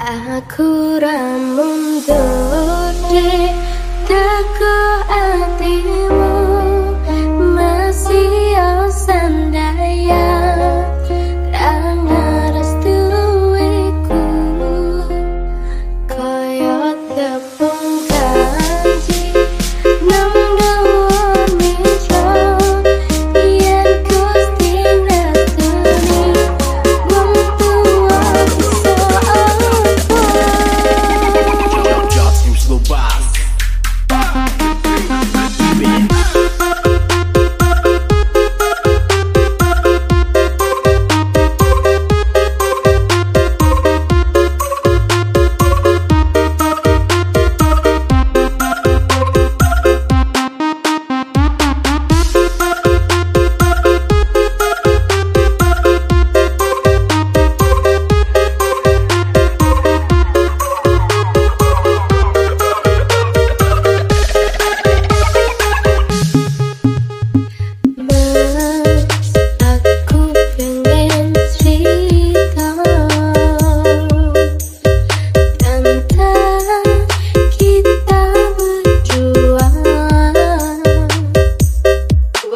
Aku ramundur deh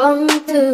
One to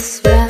this round.